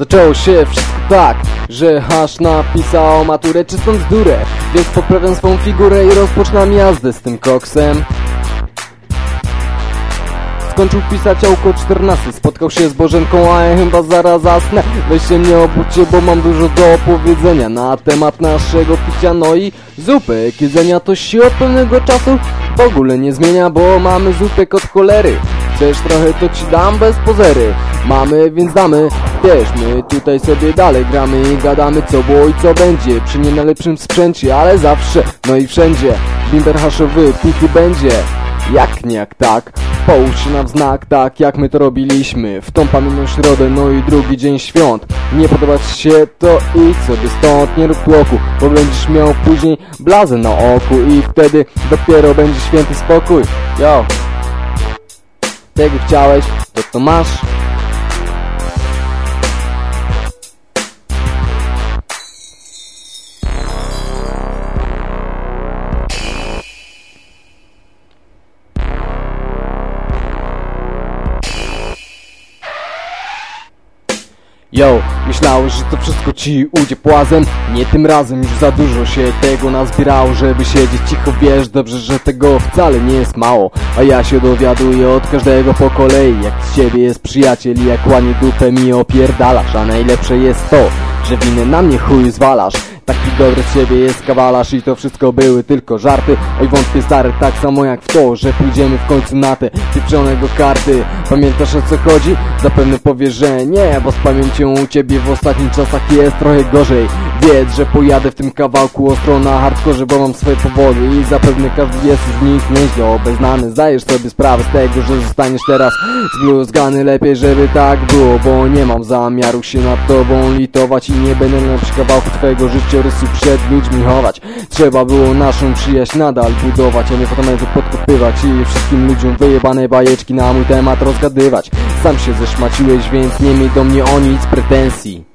Zaczęło się wszystko tak, że Hasz napisał maturę czystą bzdurę Więc poprawiam swą figurę i rozpoczynam jazdę z tym koksem. Skończył pisać około 14 Spotkał się z Bożenką, a ja chyba zaraz zasnę. Weź się mnie obudźcie, bo mam dużo do opowiedzenia Na temat naszego picia, no i zupek Jedzenia to się od pewnego czasu w ogóle nie zmienia Bo mamy zupek od cholery. Chcesz trochę to ci dam bez pozery. Mamy, więc damy Wiesz, my tutaj sobie dalej gramy i gadamy co było i co będzie. Przy nie najlepszym sprzęcie, ale zawsze, no i wszędzie. Bimber haszowy, pity będzie. Jak nie jak tak Połóż się nam w znak, tak jak my to robiliśmy. W tą pamiętną środę, no i drugi dzień świąt. Nie podoba ci się to? Idź sobie stąd, nie rób tłoku Bo będziesz miał później blazę na oku I wtedy dopiero będzie święty spokój. Yo Tego chciałeś, to to masz Yo, myślałeś, że to wszystko ci ujdzie płazem? Nie tym razem, już za dużo się tego nazbierało Żeby siedzieć cicho, wiesz dobrze, że tego wcale nie jest mało. A ja się dowiaduję od każdego po kolei Jak z ciebie jest przyjaciel i jak łanie dupę mi opierdalasz. A najlepsze jest to, że winę na mnie chuj zwalasz Taki dobry z ciebie jest kawalarz i to wszystko były tylko żarty. Oj wątpię stary, tak samo jak w to, że pójdziemy w końcu na te pieprzonego karty. Pamiętasz o co chodzi? Zapewne powiesz, że nie, bo z pamięcią u ciebie w ostatnich czasach jest trochę gorzej Wiedz, że pojadę w tym kawałku ostro na hardkorze, bo mam swoje powody I zapewne każdy jest z nich nieźle obeznany. Zdajesz sobie sprawę z tego, że zostaniesz teraz zbluzgany Lepiej, żeby tak było, bo nie mam zamiaru się nad tobą litować I nie będę na kawałku twojego życiorysu przed ludźmi chować. Trzeba było naszą przyjaźń nadal budować, a nie fotometry podkopywać I wszystkim ludziom wyjebane bajeczki na mój temat rozgadywać. Sam się zeszmaciłeś, więc nie miej do mnie o nic pretensji